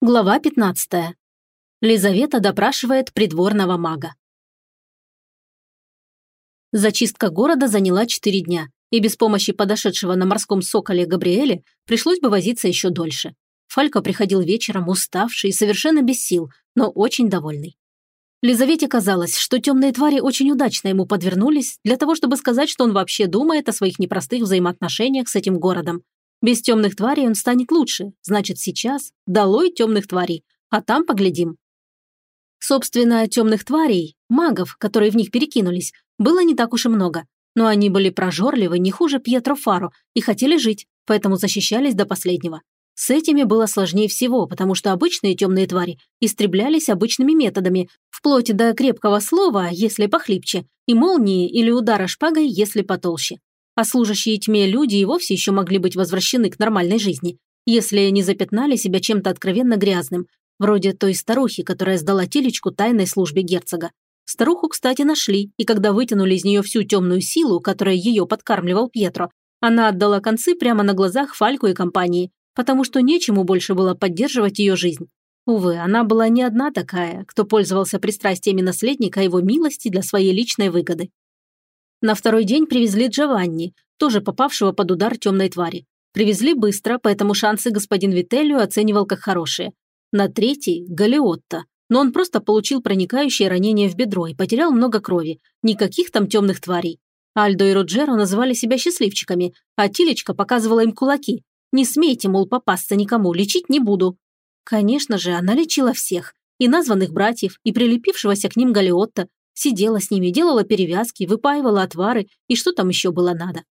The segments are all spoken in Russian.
Глава 15. Лизавета допрашивает придворного мага. Зачистка города заняла 4 дня, и без помощи подошедшего на морском соколе Габриэля пришлось бы возиться еще дольше. Фалько приходил вечером уставший и совершенно без сил, но очень довольный. Лизавете казалось, что темные твари очень удачно ему подвернулись для того, чтобы сказать, что он вообще думает о своих непростых взаимоотношениях с этим городом, без темных тварей он станет лучше, значит сейчас долой темных тварей, а там поглядим. Собственно, темных тварей, магов, которые в них перекинулись, было не так уж и много, но они были прожорливы не хуже Пьетро Фаро и хотели жить, поэтому защищались до последнего. С этими было сложнее всего, потому что обычные темные твари истреблялись обычными методами, вплоть до крепкого слова, если похлипче, и молнии или удара шпагой, если потолще а служащие тьме люди и вовсе еще могли быть возвращены к нормальной жизни, если не запятнали себя чем-то откровенно грязным, вроде той старухи, которая сдала телечку тайной службе герцога. Старуху, кстати, нашли, и когда вытянули из нее всю темную силу, которая ее подкармливал Пьетро, она отдала концы прямо на глазах Фальку и компании, потому что нечему больше было поддерживать ее жизнь. Увы, она была не одна такая, кто пользовался пристрастиями наследника его милости для своей личной выгоды. На второй день привезли Джованни, тоже попавшего под удар темной твари. Привезли быстро, поэтому шансы господин Вителлио оценивал как хорошие. На третий – Галиотто, но он просто получил проникающее ранение в бедро и потерял много крови. Никаких там темных тварей. Альдо и Роджеро называли себя счастливчиками, а Тилечка показывала им кулаки. «Не смейте, мол, попасться никому, лечить не буду». Конечно же, она лечила всех. И названных братьев, и прилепившегося к ним Галиотта, Сидела с ними, делала перевязки, выпаивала отвары и что там еще было надо.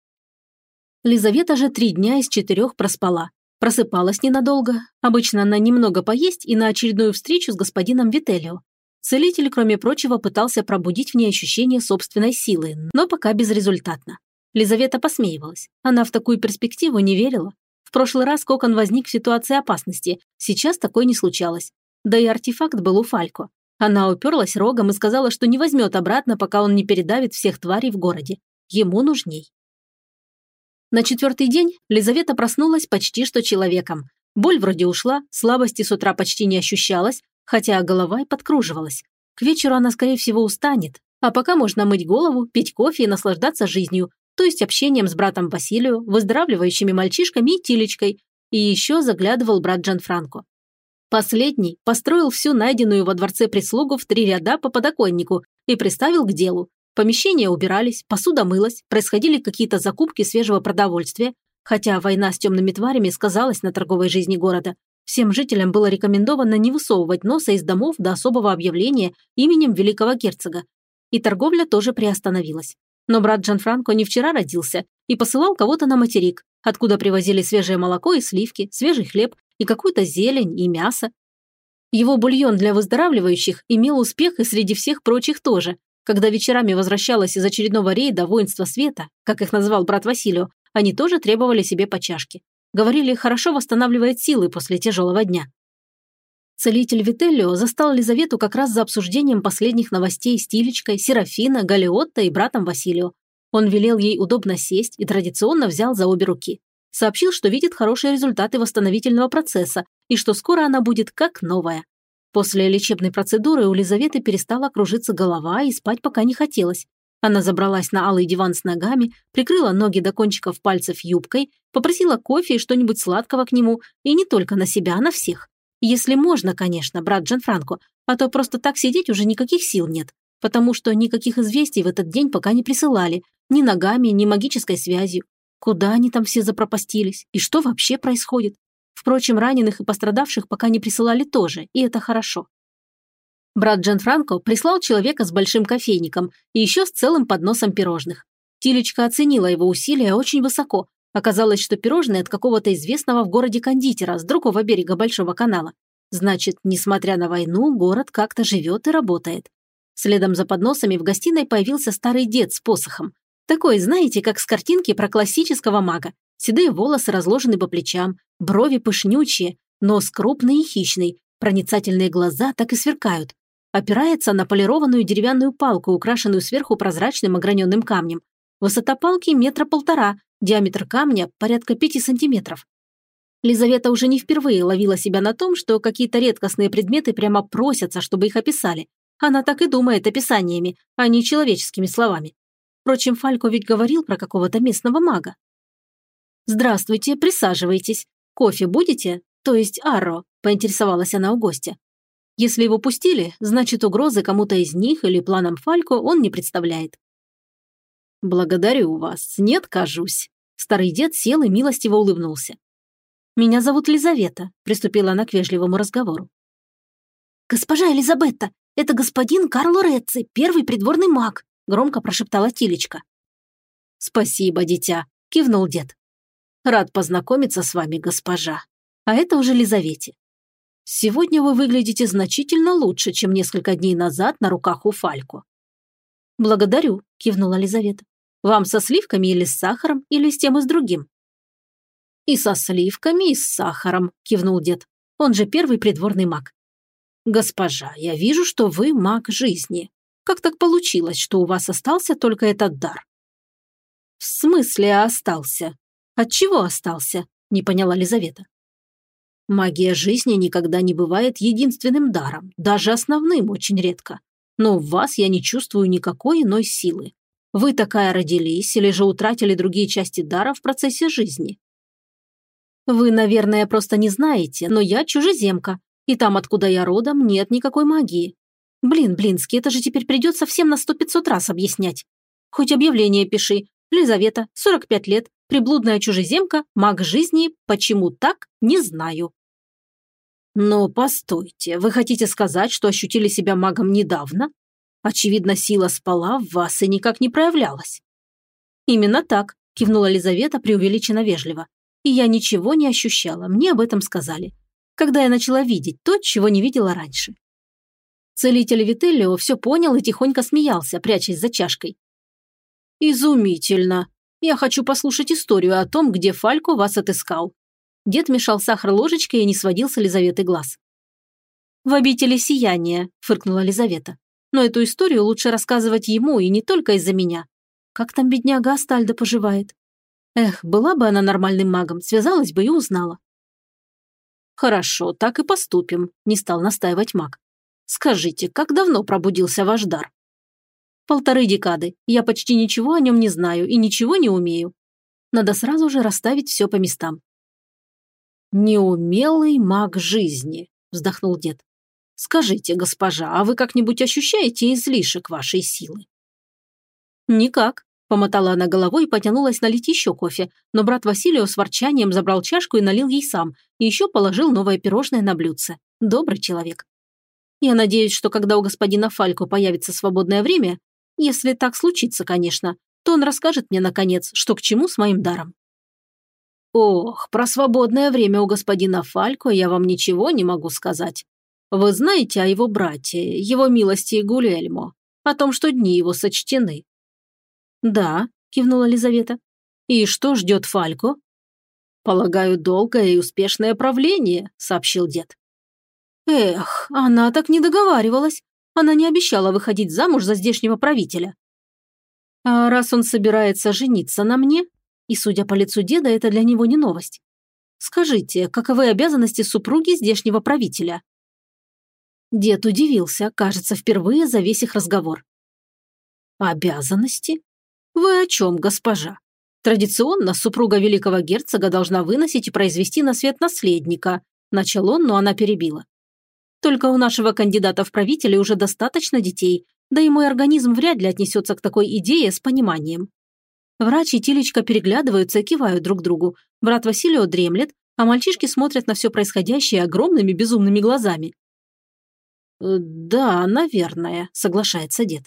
Лизавета же три дня из четырех проспала. Просыпалась ненадолго. Обычно она немного поесть и на очередную встречу с господином Вителио. Целитель, кроме прочего, пытался пробудить в ней ощущение собственной силы, но пока безрезультатно. Лизавета посмеивалась. Она в такую перспективу не верила. В прошлый раз кокон возник в ситуации опасности, сейчас такой не случалось. Да и артефакт был у Фалько. Она уперлась рогом и сказала, что не возьмет обратно, пока он не передавит всех тварей в городе. Ему нужней. На четвертый день Лизавета проснулась почти что человеком. Боль вроде ушла, слабости с утра почти не ощущалась, хотя голова и подкруживалась. К вечеру она, скорее всего, устанет, а пока можно мыть голову, пить кофе и наслаждаться жизнью, то есть общением с братом Василию, выздоравливающими мальчишками и Тилечкой, и еще заглядывал брат Джанфранко. Последний построил всю найденную во дворце прислугу в три ряда по подоконнику и приставил к делу. Помещения убирались, посуда мылась, происходили какие-то закупки свежего продовольствия, хотя война с темными тварями сказалась на торговой жизни города. Всем жителям было рекомендовано не высовывать носа из домов до особого объявления именем великого герцога. И торговля тоже приостановилась. Но брат Джанфранко не вчера родился и посылал кого-то на материк, откуда привозили свежее молоко и сливки, свежий хлеб и какую-то зелень, и мясо. Его бульон для выздоравливающих имел успех и среди всех прочих тоже. Когда вечерами возвращалась из очередного рейда воинства света, как их назвал брат Василио, они тоже требовали себе по чашке. Говорили, хорошо восстанавливает силы после тяжелого дня. Целитель Вителлио застал Лизавету как раз за обсуждением последних новостей с Тилечкой, Серафина, Галиотто и братом Василио. Он велел ей удобно сесть и традиционно взял за обе руки. Сообщил, что видит хорошие результаты восстановительного процесса и что скоро она будет как новая. После лечебной процедуры у Лизаветы перестала кружиться голова и спать пока не хотелось. Она забралась на алый диван с ногами, прикрыла ноги до кончиков пальцев юбкой, попросила кофе и что-нибудь сладкого к нему, и не только на себя, а на всех. Если можно, конечно, брат Джанфранко, а то просто так сидеть уже никаких сил нет, потому что никаких известий в этот день пока не присылали, ни ногами, ни магической связью. Куда они там все запропастились? И что вообще происходит? Впрочем, раненых и пострадавших пока не присылали тоже, и это хорошо. Брат Джан Франко прислал человека с большим кофейником и еще с целым подносом пирожных. Тилечка оценила его усилия очень высоко. Оказалось, что пирожные от какого-то известного в городе кондитера с другого берега Большого канала. Значит, несмотря на войну, город как-то живет и работает. Следом за подносами в гостиной появился старый дед с посохом. Такой, знаете, как с картинки про классического мага. Седые волосы разложены по плечам, брови пышнючие, нос крупный и хищный, проницательные глаза так и сверкают. Опирается на полированную деревянную палку, украшенную сверху прозрачным ограненным камнем. Высота палки метра полтора, диаметр камня порядка пяти сантиметров. Лизавета уже не впервые ловила себя на том, что какие-то редкостные предметы прямо просятся, чтобы их описали. Она так и думает описаниями, а не человеческими словами. Впрочем, Фалько ведь говорил про какого-то местного мага. «Здравствуйте, присаживайтесь. Кофе будете? То есть Арро?» – поинтересовалась она у гостя. Если его пустили, значит угрозы кому-то из них или планам Фалько он не представляет. «Благодарю вас, нет, кажусь». Старый дед сел и милостиво улыбнулся. «Меня зовут Лизавета», – приступила она к вежливому разговору. «Госпожа Элизабетта, это господин Карло Рецци, первый придворный маг», – громко прошептала Тилечка. «Спасибо, дитя», – кивнул дед. «Рад познакомиться с вами, госпожа. А это уже Лизавете. Сегодня вы выглядите значительно лучше, чем несколько дней назад на руках у Фалько». «Благодарю», – кивнула Лизавета. «Вам со сливками или с сахаром, или с тем и с другим?» «И со сливками, и с сахаром», – кивнул дед. «Он же первый придворный маг». «Госпожа, я вижу, что вы маг жизни. Как так получилось, что у вас остался только этот дар?» «В смысле остался? От чего остался?» – не поняла Лизавета. «Магия жизни никогда не бывает единственным даром, даже основным очень редко. Но в вас я не чувствую никакой иной силы. Вы такая родились или же утратили другие части дара в процессе жизни. Вы, наверное, просто не знаете, но я чужеземка, и там, откуда я родом, нет никакой магии. Блин, Блинский, это же теперь придется всем на сто пятьсот раз объяснять. Хоть объявление пиши. Лизавета, 45 лет, приблудная чужеземка, маг жизни, почему так, не знаю. Но постойте, вы хотите сказать, что ощутили себя магом недавно? Очевидно, сила спала в вас и никак не проявлялась. Именно так, кивнула Лизавета преувеличенно вежливо и я ничего не ощущала, мне об этом сказали, когда я начала видеть то, чего не видела раньше. Целитель Вителлио все понял и тихонько смеялся, прячась за чашкой. «Изумительно! Я хочу послушать историю о том, где Фалько вас отыскал». Дед мешал сахар ложечкой и не сводил с Елизаветы глаз. «В обители сияния», – фыркнула Лизавета. «Но эту историю лучше рассказывать ему и не только из-за меня. Как там бедняга Астальда поживает? Эх, была бы она нормальным магом, связалась бы и узнала. Хорошо, так и поступим, не стал настаивать маг. Скажите, как давно пробудился ваш дар? Полторы декады. Я почти ничего о нем не знаю и ничего не умею. Надо сразу же расставить все по местам. «Неумелый маг жизни», – вздохнул дед. «Скажите, госпожа, а вы как-нибудь ощущаете излишек вашей силы?» «Никак», Помотала она головой и потянулась налить еще кофе, но брат Василио с ворчанием забрал чашку и налил ей сам, и еще положил новое пирожное на блюдце. Добрый человек. Я надеюсь, что когда у господина Фалько появится свободное время, если так случится, конечно, то он расскажет мне, наконец, что к чему с моим даром. Ох, про свободное время у господина Фалько я вам ничего не могу сказать. Вы знаете о его брате, его милости Гулельмо, о том, что дни его сочтены. «Да», – кивнула Лизавета. «И что ждет Фалько?» «Полагаю, долгое и успешное правление», – сообщил дед. «Эх, она так не договаривалась. Она не обещала выходить замуж за здешнего правителя». «А раз он собирается жениться на мне, и, судя по лицу деда, это для него не новость, скажите, каковы обязанности супруги здешнего правителя?» Дед удивился, кажется, впервые за весь их разговор. «Обязанности? «Вы о чем, госпожа? Традиционно супруга великого герцога должна выносить и произвести на свет наследника», начал он, но она перебила. «Только у нашего кандидата в правители уже достаточно детей, да и мой организм вряд ли отнесется к такой идее с пониманием». Врач и Тилечка переглядываются и кивают друг другу. Брат Василио дремлет, а мальчишки смотрят на все происходящее огромными безумными глазами. «Э, «Да, наверное», – соглашается дед.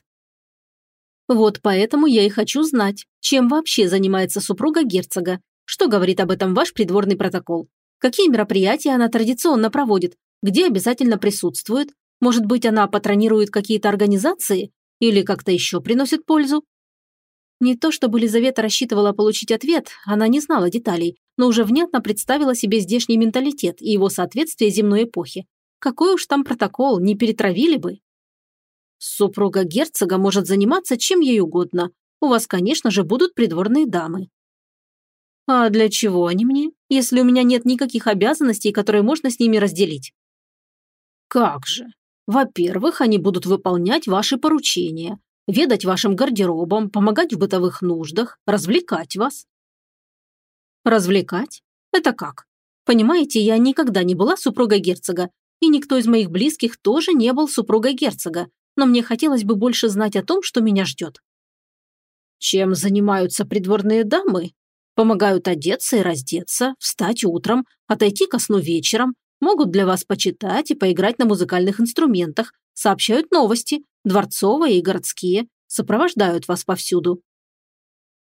Вот поэтому я и хочу знать, чем вообще занимается супруга герцога, что говорит об этом ваш придворный протокол, какие мероприятия она традиционно проводит, где обязательно присутствует, может быть, она патронирует какие-то организации или как-то еще приносит пользу? Не то чтобы Лизавета рассчитывала получить ответ, она не знала деталей, но уже внятно представила себе здешний менталитет и его соответствие земной эпохе. Какой уж там протокол, не перетравили бы. Супруга герцога может заниматься чем ей угодно. У вас, конечно же, будут придворные дамы. А для чего они мне, если у меня нет никаких обязанностей, которые можно с ними разделить? Как же? Во-первых, они будут выполнять ваши поручения, ведать вашим гардеробом, помогать в бытовых нуждах, развлекать вас. Развлекать? Это как? Понимаете, я никогда не была супругой герцога, и никто из моих близких тоже не был супругой герцога, но мне хотелось бы больше знать о том, что меня ждет. Чем занимаются придворные дамы? Помогают одеться и раздеться, встать утром, отойти ко сну вечером, могут для вас почитать и поиграть на музыкальных инструментах, сообщают новости, дворцовые и городские, сопровождают вас повсюду.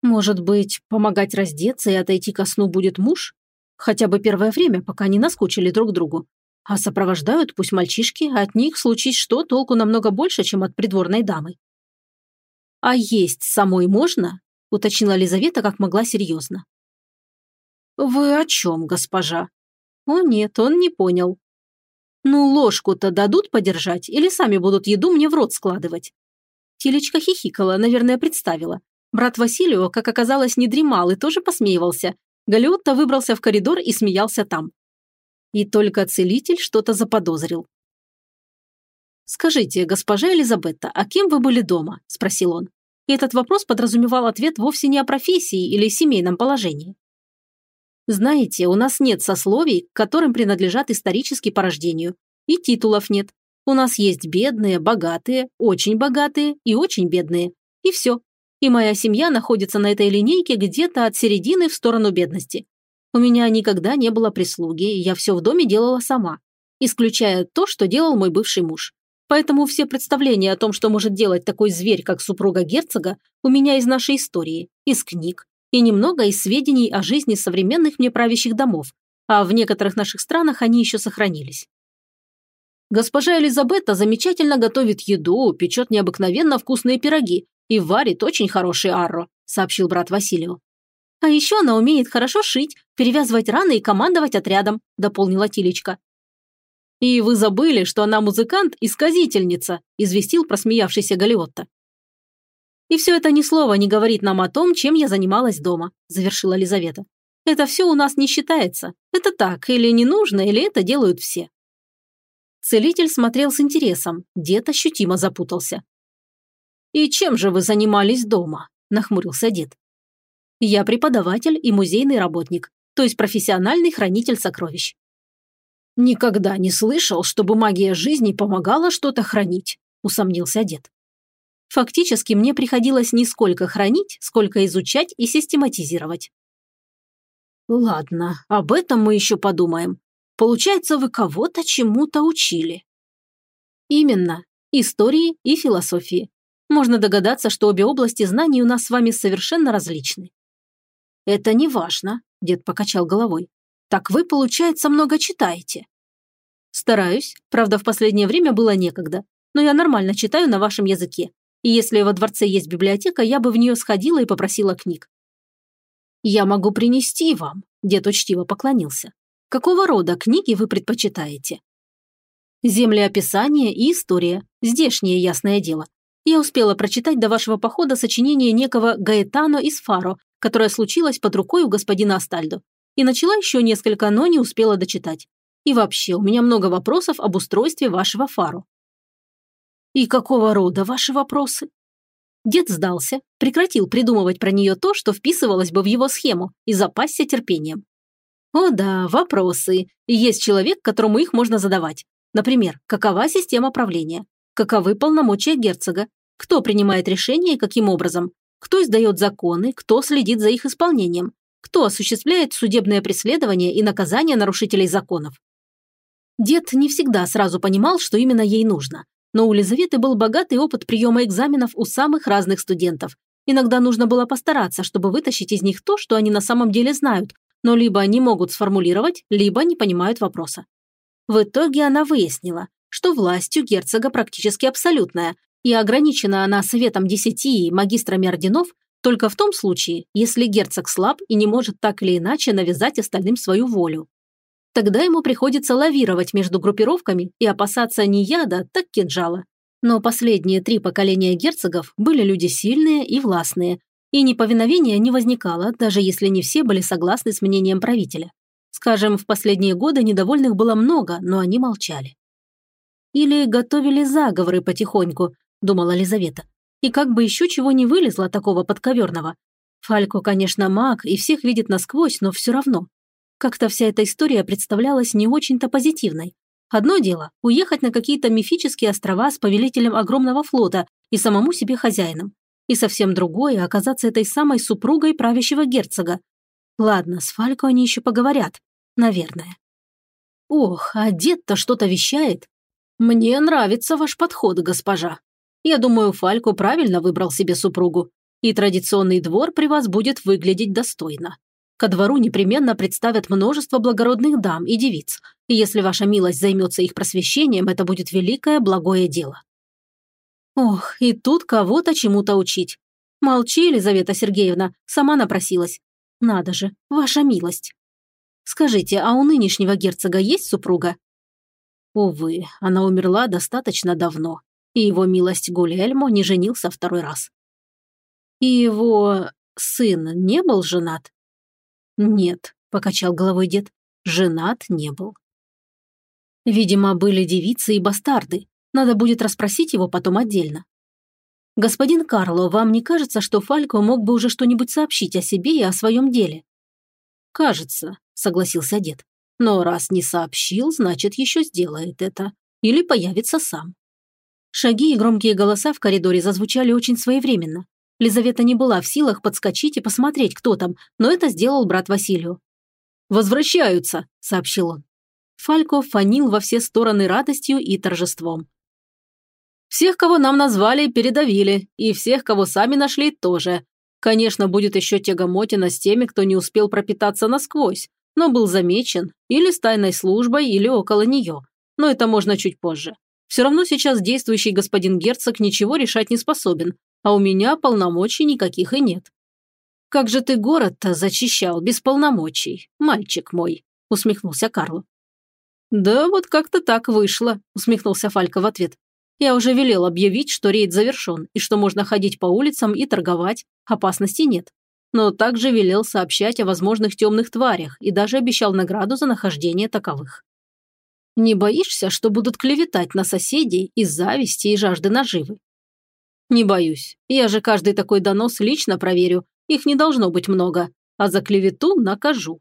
Может быть, помогать раздеться и отойти ко сну будет муж? Хотя бы первое время, пока не наскучили друг другу. А сопровождают пусть мальчишки, а от них случись что, толку намного больше, чем от придворной дамы. «А есть самой можно?» – уточнила Лизавета как могла серьезно. «Вы о чем, госпожа?» О нет, он не понял. «Ну, ложку-то дадут подержать или сами будут еду мне в рот складывать?» Телечка хихикала, наверное, представила. Брат Василио, как оказалось, не дремал и тоже посмеивался. Галиотто выбрался в коридор и смеялся там. И только целитель что-то заподозрил. «Скажите, госпожа Элизабетта, а кем вы были дома?» – спросил он. И этот вопрос подразумевал ответ вовсе не о профессии или семейном положении. Знаете, у нас нет сословий, которым принадлежат исторически по рождению. И титулов нет. У нас есть бедные, богатые, очень богатые и очень бедные. И все. И моя семья находится на этой линейке где-то от середины в сторону бедности. У меня никогда не было прислуги, я все в доме делала сама. Исключая то, что делал мой бывший муж. Поэтому все представления о том, что может делать такой зверь, как супруга герцога, у меня из нашей истории, из книг, и немного из сведений о жизни современных мне правящих домов, а в некоторых наших странах они еще сохранились. Госпожа Элизабетта замечательно готовит еду, печет необыкновенно вкусные пироги и варит очень хороший арро», – сообщил брат Василию. «А еще она умеет хорошо шить, перевязывать раны и командовать отрядом», – дополнила Тилечка. «И вы забыли, что она музыкант и сказительница», – известил просмеявшийся Галиотто. И все это ни слова не говорит нам о том, чем я занималась дома», – завершила Лизавета. «Это все у нас не считается. Это так, или не нужно, или это делают все». Целитель смотрел с интересом, дед ощутимо запутался. «И чем же вы занимались дома?» – нахмурился дед. «Я преподаватель и музейный работник, то есть профессиональный хранитель сокровищ». «Никогда не слышал, чтобы магия жизни помогала что-то хранить», – усомнился дед. Фактически мне приходилось не сколько хранить, сколько изучать и систематизировать. Ладно, об этом мы еще подумаем. Получается, вы кого-то чему-то учили. Именно. Истории и философии. Можно догадаться, что обе области знаний у нас с вами совершенно различны. Это не важно, дед покачал головой. Так вы, получается, много читаете. Стараюсь, правда, в последнее время было некогда, но я нормально читаю на вашем языке, если во дворце есть библиотека, я бы в нее сходила и попросила книг. «Я могу принести вам», – дед учтиво поклонился. «Какого рода книги вы предпочитаете?» «Землеописание и история. Здешнее, ясное дело. Я успела прочитать до вашего похода сочинение некого Гаэтано из Фаро, которое случилось под рукой у господина Астальдо. И начала еще несколько, но не успела дочитать. И вообще, у меня много вопросов об устройстве вашего Фаро. «И какого рода ваши вопросы?» Дед сдался, прекратил придумывать про нее то, что вписывалось бы в его схему, и запасся терпением. О да, вопросы. И есть человек, которому их можно задавать. Например, какова система правления? Каковы полномочия герцога? Кто принимает решения и каким образом? Кто издает законы? Кто следит за их исполнением? Кто осуществляет судебное преследование и наказание нарушителей законов? Дед не всегда сразу понимал, что именно ей нужно. Но у Лизаветы был богатый опыт приема экзаменов у самых разных студентов. Иногда нужно было постараться, чтобы вытащить из них то, что они на самом деле знают, но либо они могут сформулировать, либо не понимают вопроса. В итоге она выяснила, что власть у герцога практически абсолютная, и ограничена она советом десяти и магистрами орденов только в том случае, если герцог слаб и не может так или иначе навязать остальным свою волю. Тогда ему приходится лавировать между группировками и опасаться не яда, так кинжала. Но последние три поколения герцогов были люди сильные и властные, И неповиновения не возникало, даже если не все были согласны с мнением правителя. Скажем, в последние годы недовольных было много, но они молчали. Или готовили заговоры потихоньку, думала Лизавета. И как бы еще чего не вылезло такого подковерного. Фалько, конечно, маг и всех видит насквозь, но все равно. Как-то вся эта история представлялась не очень-то позитивной. Одно дело – уехать на какие-то мифические острова с повелителем огромного флота и самому себе хозяином. И совсем другое – оказаться этой самой супругой правящего герцога. Ладно, с Фалько они еще поговорят. Наверное. Ох, а дед-то что-то вещает. Мне нравится ваш подход, госпожа. Я думаю, Фалько правильно выбрал себе супругу. И традиционный двор при вас будет выглядеть достойно. Ко двору непременно представят множество благородных дам и девиц, и если ваша милость займется их просвещением, это будет великое благое дело. Ох, и тут кого-то чему-то учить. Молчи, Елизавета Сергеевна, сама напросилась. Надо же, ваша милость. Скажите, а у нынешнего герцога есть супруга? Увы, она умерла достаточно давно, и его милость Гулельмо не женился второй раз. И его сын не был женат? «Нет», – покачал головой дед, – «женат не был». Видимо, были девицы и бастарды. Надо будет расспросить его потом отдельно. «Господин Карло, вам не кажется, что Фалько мог бы уже что-нибудь сообщить о себе и о своем деле?» «Кажется», – согласился дед. «Но раз не сообщил, значит, еще сделает это. Или появится сам». Шаги и громкие голоса в коридоре зазвучали очень своевременно. Лизавета не была в силах подскочить и посмотреть, кто там, но это сделал брат Василию. «Возвращаются», – сообщил он. Фалько фанил во все стороны радостью и торжеством. «Всех, кого нам назвали, передавили, и всех, кого сами нашли, тоже. Конечно, будет еще тягомотина с теми, кто не успел пропитаться насквозь, но был замечен или с тайной службой, или около нее. Но это можно чуть позже. Все равно сейчас действующий господин герцог ничего решать не способен, а у меня полномочий никаких и нет. Как же ты город-то зачищал без полномочий, мальчик мой, усмехнулся Карло. Да вот как-то так вышло, усмехнулся Фалька в ответ. Я уже велел объявить, что рейд завершен и что можно ходить по улицам и торговать, опасности нет. Но также велел сообщать о возможных темных тварях и даже обещал награду за нахождение таковых. Не боишься, что будут клеветать на соседей из зависти и жажды наживы? Не боюсь. Я же каждый такой донос лично проверю. Их не должно быть много. А за клевету накажу.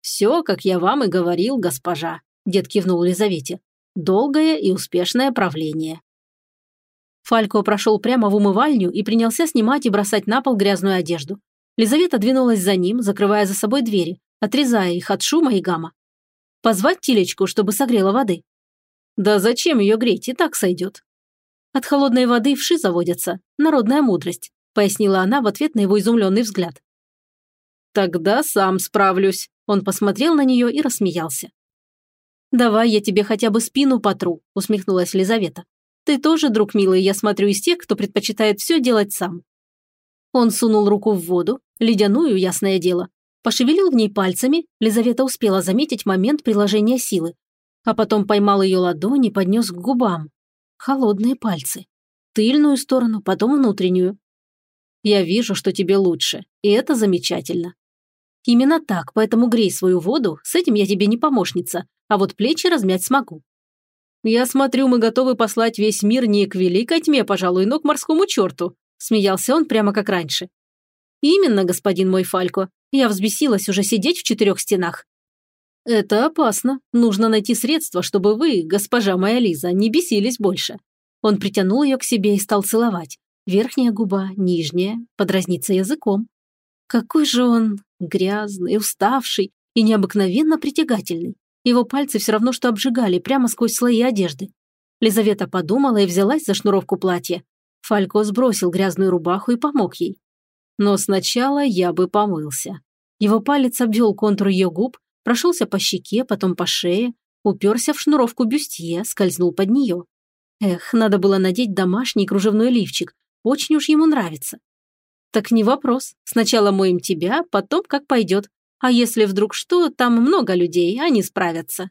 Все, как я вам и говорил, госпожа. Дед кивнул Лизавете. Долгое и успешное правление. Фалько прошел прямо в умывальню и принялся снимать и бросать на пол грязную одежду. Лизавета двинулась за ним, закрывая за собой двери, отрезая их от шума и гамма. Позвать телечку, чтобы согрела воды? Да зачем ее греть, и так сойдет. От холодной воды вши заводятся. Народная мудрость», – пояснила она в ответ на его изумленный взгляд. «Тогда сам справлюсь», – он посмотрел на нее и рассмеялся. «Давай я тебе хотя бы спину потру», – усмехнулась Лизавета. «Ты тоже, друг милый, я смотрю из тех, кто предпочитает все делать сам». Он сунул руку в воду, ледяную, ясное дело, пошевелил в ней пальцами, Лизавета успела заметить момент приложения силы, а потом поймал ее ладонь и поднес к губам, холодные пальцы. Тыльную сторону, потом внутреннюю. Я вижу, что тебе лучше, и это замечательно. Именно так, поэтому грей свою воду, с этим я тебе не помощница, а вот плечи размять смогу. Я смотрю, мы готовы послать весь мир не к великой тьме, пожалуй, но к морскому черту, смеялся он прямо как раньше. Именно, господин мой Фалько, я взбесилась уже сидеть в четырех стенах. «Это опасно. Нужно найти средства, чтобы вы, госпожа моя Лиза, не бесились больше». Он притянул ее к себе и стал целовать. Верхняя губа, нижняя, подразниться языком. Какой же он грязный, уставший и необыкновенно притягательный. Его пальцы все равно что обжигали прямо сквозь слои одежды. Лизавета подумала и взялась за шнуровку платья. Фалько сбросил грязную рубаху и помог ей. Но сначала я бы помылся. Его палец обвел контур ее губ, прошелся по щеке, потом по шее, уперся в шнуровку бюстье, скользнул под нее. Эх, надо было надеть домашний кружевной лифчик, очень уж ему нравится. Так не вопрос, сначала моем тебя, потом как пойдет. А если вдруг что, там много людей, они справятся.